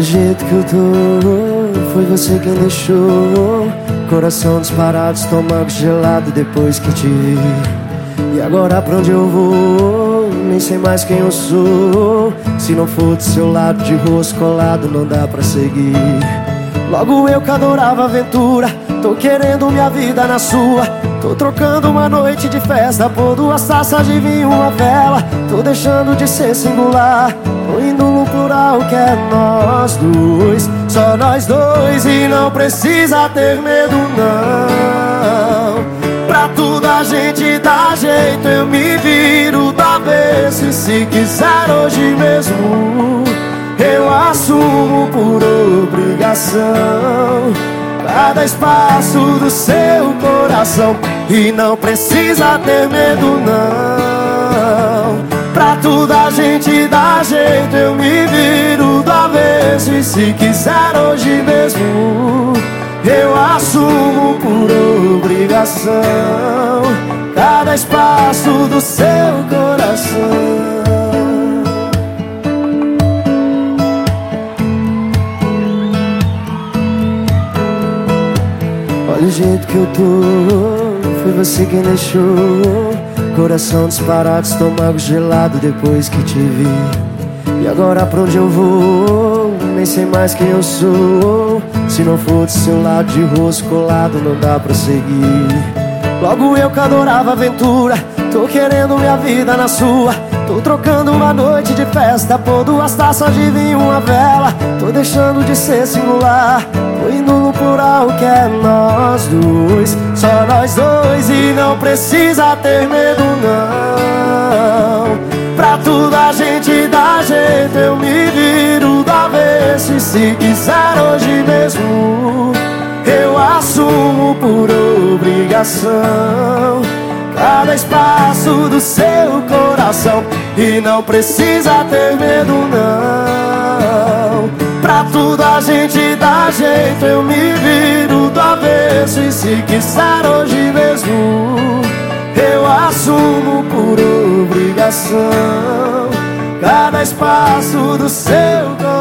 jeito que eu tô, foi você quem deixou Coração disparado, estômago gelado depois que te vi. E agora pra onde eu vou, nem sei mais quem eu sou. Se não for do seu lado de rosto colado, não dá pra seguir. Logo eu que adorava aventura, tô querendo minha vida na sua. Tô trocando uma noite de festa por duas taças de vinho, uma vela. Tô deixando de ser singular Tô indo no plural que é nós dois Só nós dois e não precisa ter medo não. Pra tudo a gente dá jeito Eu me viro da vez E se quiser hoje mesmo. Eu assumo por obrigação Cada espaço do seu coração E não precisa ter medo não Tudo a gente dá jeito Eu me viro do avesso. E se quiser hoje mesmo Eu assumo por obrigação Cada espaço do seu coração. Olha o jeito que eu tô, foi você quem deixou Coração disparado, estômago gelado depois que te vi. E agora pra onde eu vou, nem sei mais quem eu sou. Se não for do seu lado de rosto colado, não dá pra seguir. Logo eu que adorava aventura, tô querendo minha vida na sua. Tô trocando uma noite de festa por duas taças de vinho, uma vela. Tô deixando de ser singular Tô indo no plural que é nós dois Só nós dois e não precisa ter medo não. Pra tudo a gente dá jeito Eu me viro da vez E se quiser hoje mesmo Eu assumo por obrigação. Cada espaço do seu coração E não precisa ter medo não. Pra tudo a gente dá jeito Eu me viro E se quiser hoje mesmo Eu assumo por obrigação. Cada espaço do seu coração